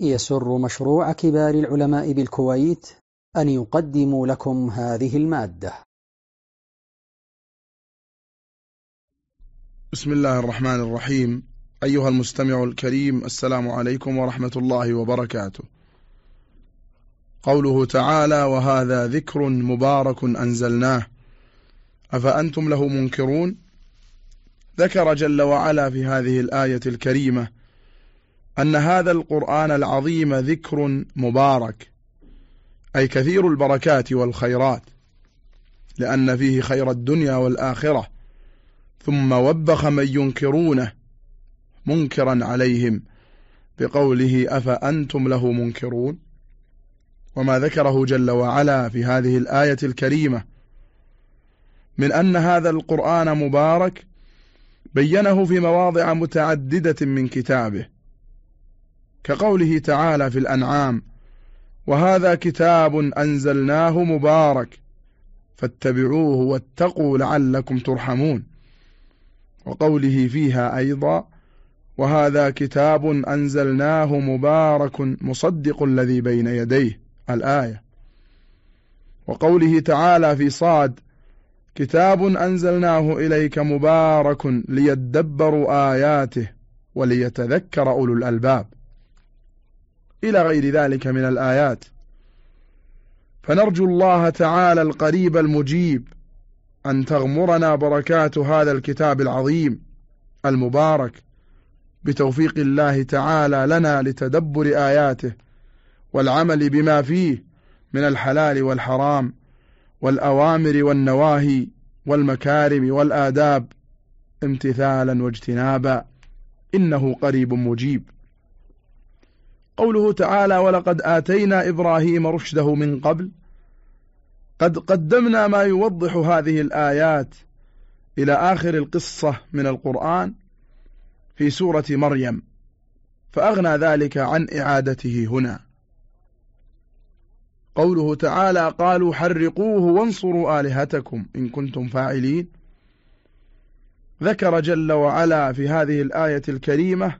يسر مشروع كبار العلماء بالكويت أن يقدم لكم هذه المادة. بسم الله الرحمن الرحيم. أيها المستمع الكريم السلام عليكم ورحمة الله وبركاته. قوله تعالى وهذا ذكر مبارك أنزلناه أفأنتم له منكرون؟ ذكر جل وعلا في هذه الآية الكريمة أن هذا القرآن العظيم ذكر مبارك أي كثير البركات والخيرات لأن فيه خير الدنيا والآخرة ثم وبخ من ينكرونه منكرا عليهم بقوله أفأنتم له منكرون؟ وما ذكره جل وعلا في هذه الآية الكريمة من أن هذا القرآن مبارك بينه في مواضع متعددة من كتابه كقوله تعالى في الأنعام وهذا كتاب أنزلناه مبارك فاتبعوه واتقوا لعلكم ترحمون. وقوله فيها أيضا وهذا كتاب أنزلناه مبارك مصدق الذي بين يديه الآية. وقوله تعالى في صاد كتاب أنزلناه إليك مبارك ليدبروا آياته وليتذكر أولو الألباب. إلى غير ذلك من الآيات. فنرجو الله تعالى القريب المجيب أن تغمرنا بركات هذا الكتاب العظيم المبارك بتوفيق الله تعالى لنا لتدبر آياته والعمل بما فيه من الحلال والحرام والأوامر والنواهي والمكارم والآداب امتثالا واجتنابا. إنه قريب مجيب. قوله تعالى ولقد آتينا إبراهيم رشده من قبل. قد قدمنا ما يوضح هذه الآيات إلى آخر القصة من القرآن في سورة مريم فأغنى ذلك عن إعادته هنا. قوله تعالى قالوا حرقوه وانصروا آلهتكم إن كنتم فاعلين. ذكر جل وعلا في هذه الآية الكريمة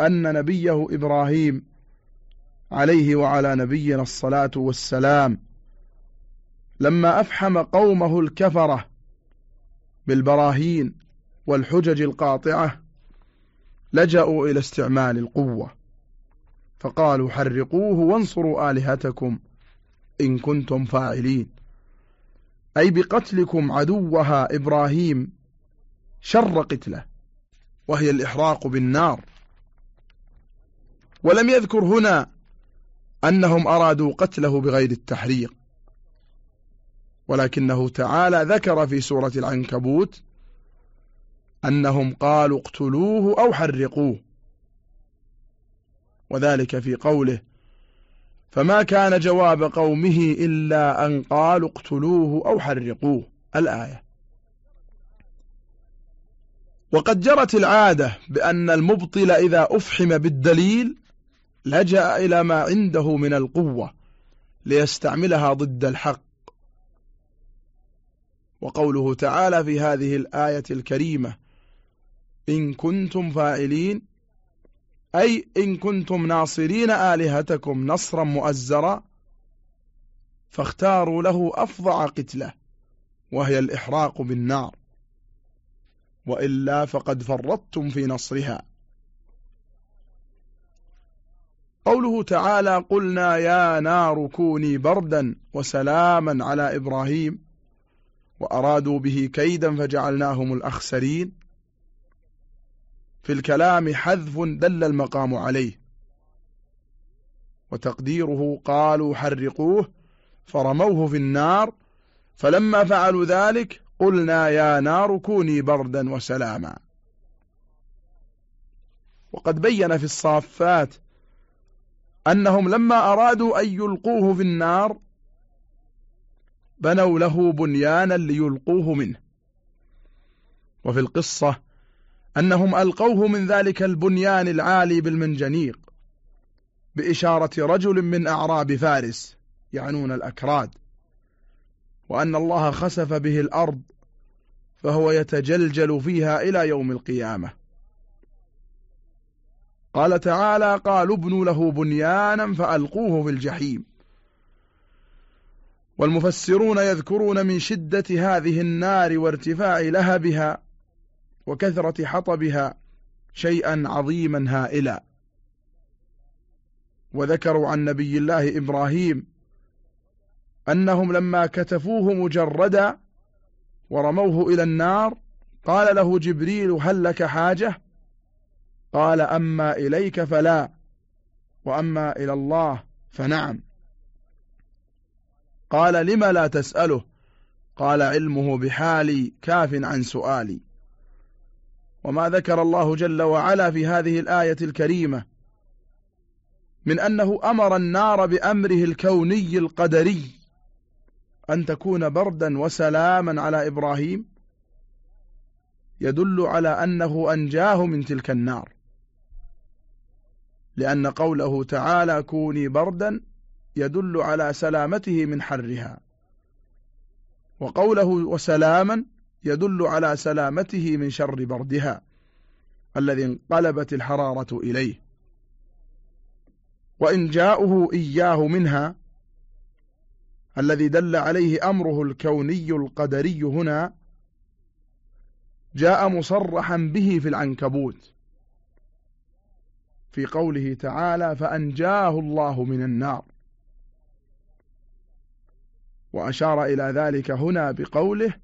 أن نبيه إبراهيم عليه وعلى نبينا الصلاة والسلام. لما أفحم قومه الكفرة بالبراهين والحجج القاطعة لجأوا إلى استعمال القوة. فقالوا حرقوه وانصروا آلهتكم إن كنتم فاعلين. أي بقتلكم عدوها إبراهيم شر قتله وهي الإحراق بالنار. ولم يذكر هنا أنهم أرادوا قتله بغير التحريق. ولكنه تعالى ذكر في سورة العنكبوت أنهم قالوا اقتلوه أو حرقوه. وذلك في قوله فما كان جواب قومه إلا أن قالوا اقتلوه أو حرقوه. الآية. وقد جرت العادة بأن المبطل إذا أفحم بالدليل لجأ إلى ما عنده من القوة ليستعملها ضد الحق. وقوله تعالى في هذه الآية الكريمة إن كنتم فائلين أي إن كنتم ناصرين آلهتكم نصرا مؤزرا فاختاروا له أفظع قتلة وهي الإحراق بالنار. وإلا فقد فرطتم في نصرها. قوله تعالى قلنا يا نار كوني بردا وسلاما على إبراهيم وأرادوا به كيدا فجعلناهم الأخسرين. في الكلام حذف دل المقام عليه وتقديره قالوا حرقوه فرموه في النار. فلما فعلوا ذلك قلنا يا نار كوني بردا وسلاما. وقد بين في الصافات أنهم لما أرادوا أن يلقوه في النار بنوا له بنيانا ليلقوه منه. وفي القصة أنهم ألقوه من ذلك البنيان العالي بالمنجنيق بإشارة رجل من أعراب فارس يعنون الأكراد. وأن الله خسف به الأرض فهو يتجلجل فيها إلى يوم القيامة. قال تعالى قالوا ابنوا له بنيانا فألقوه في الجحيم. والمفسرون يذكرون من شدة هذه النار وارتفاع لهبها وكثرة حطبها شيئا عظيما هائلا. وذكروا عن نبي الله إبراهيم أنهم لما كتفوه مجردا ورموه إلى النار قال له جبريل هل لك حاجة؟ قال أما إليك فلا وأما إلى الله فنعم. قال لم لا تسأله؟ قال علمه بحالي كاف عن سؤالي. وما ذكر الله جل وعلا في هذه الآية الكريمة من أنه أمر النار بأمره الكوني القدري أن تكون بردا وسلاما على إبراهيم يدل على أنه أنجاه من تلك النار. لأن قوله تعالى كوني بردا يدل على سلامته من حرها. وقوله وسلاما يدل على سلامته من شر بردها الذي انقلبت الحرارة إليه. وإن جاءه إياه منها الذي دل عليه أمره الكوني القدري هنا جاء مصرحا به في العنكبوت. في قوله تعالى فأنجاه الله من النار. وأشار إلى ذلك هنا بقوله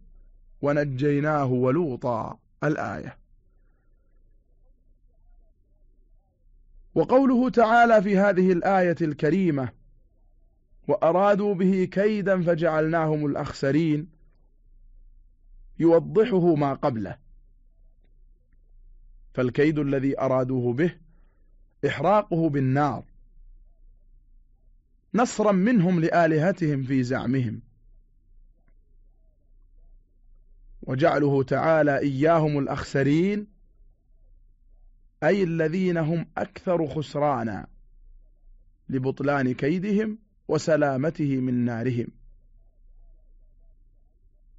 ونجيناه ولوطا الآية. وقوله تعالى في هذه الآية الكريمة وأرادوا به كيدا فجعلناهم الأخسرين يوضحه ما قبله. فالكيد الذي أرادوه به إحراقه بالنار نصرا منهم لآلهتهم في زعمهم. وجعله تعالى إياهم الأخسرين أي الذين هم أكثر خسرانا لبطلان كيدهم وسلامته من نارهم.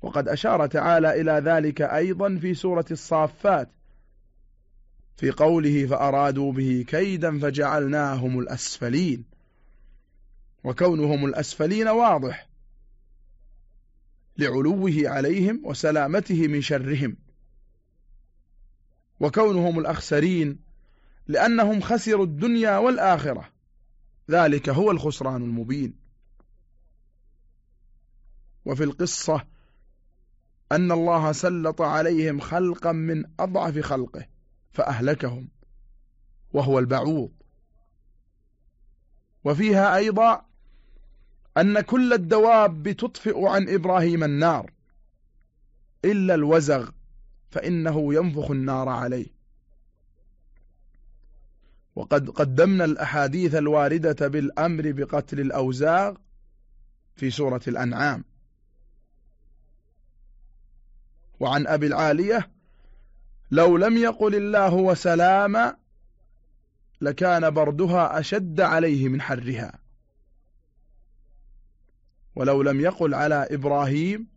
وقد أشار تعالى إلى ذلك أيضا في سورة الصافات في قوله فأرادوا به كيدا فجعلناهم الأسفلين وكونهم الأسفلين واضح لعلوه عليهم وسلامته من شرهم وكونهم الأخسرين لأنهم خسروا الدنيا والآخرة ذلك هو الخسران المبين. وفي القصة أن الله سلط عليهم خلقا من أضعف خلقه فأهلكهم وهو البعوض. وفيها أيضا أن كل الدواب تطفئ عن إبراهيم النار إلا الوزغ فإنه ينفخ النار عليه. وقد قدمنا الأحاديث الواردة بالأمر بقتل الأوزاغ في سورة الأنعام. وعن أبي العالية لو لم يقل الله وسلاما لكان بردها أشد عليه من حرها. ولو لم يقل على إبراهيم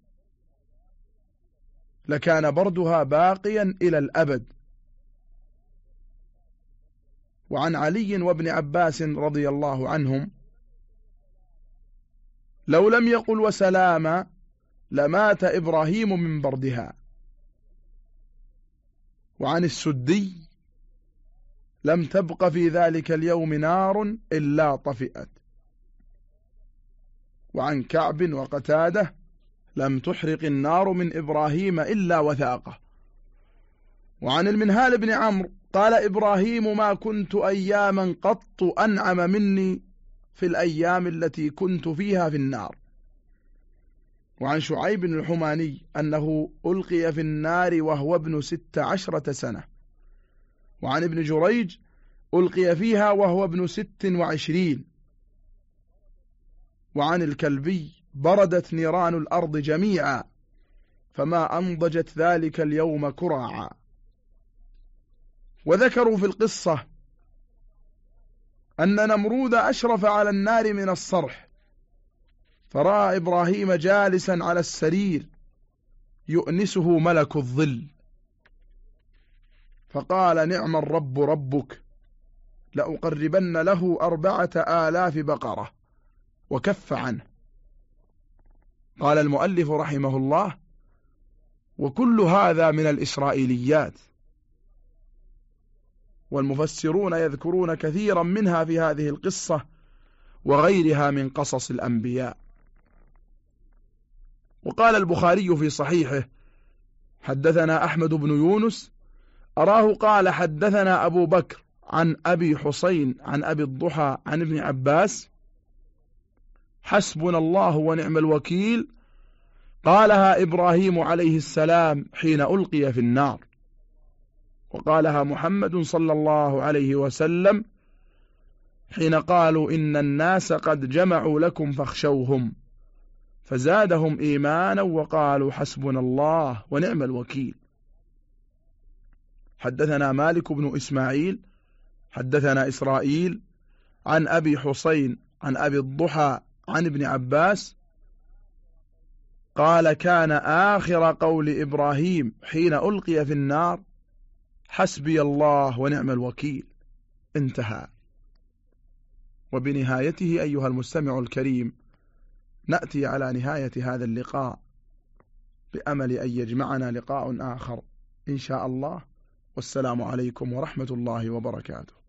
لكان بردها باقيا إلى الأبد. وعن علي وابن عباس رضي الله عنهم لو لم يقل وسلاما لمات إبراهيم من بردها وعن السدي لم تبق في ذلك اليوم نار إلا طفئت. وعن كعب وقتادة لم تحرق النار من إبراهيم إلا وثاقه. وعن المنهال بن عمرو قال إبراهيم ما كنت أياما قط أنعم مني في الأيام التي كنت فيها في النار. وعن شعيب الحماني أنه ألقي في النار وهو ابن ست عشرة سنة. وعن ابن جريج ألقي فيها وهو ابن ست وعشرين. وعن الكلبي بردت نيران الأرض جميعا فما أنضجت ذلك اليوم كراعا. وذكروا في القصة أن نمرود أشرف على النار من الصرح فرأى إبراهيم جالسا على السرير يؤنسه ملك الظل. فقال نعم الرب ربك لأقربن له أربعة آلاف بقرة وكف عنه. قال المؤلف رحمه الله وكل هذا من الإسرائيليات. والمفسرون يذكرون كثيرا منها في هذه القصة وغيرها من قصص الأنبياء. وقال البخاري في صحيحه حدثنا أحمد بن يونس أراه قال حدثنا أبو بكر عن أبي حسين عن أبي الضحى عن ابن عباس حسبنا الله ونعم الوكيل قالها إبراهيم عليه السلام حين ألقي في النار. وقالها محمد صلى الله عليه وسلم حين قالوا إن الناس قد جمعوا لكم فاخشوهم. فزادهم إيمانا وقالوا حسبنا الله ونعم الوكيل. حدثنا مالك بن إسماعيل حدثنا إسرائيل عن أبي حسين عن أبي الضحى عن ابن عباس قال كان آخر قول إبراهيم حين ألقي في النار حسبي الله ونعم الوكيل. انتهى. وبنهايته أيها المستمع الكريم نأتي على نهاية هذا اللقاء بأمل أن يجمعنا لقاء آخر إن شاء الله. والسلام عليكم ورحمة الله وبركاته.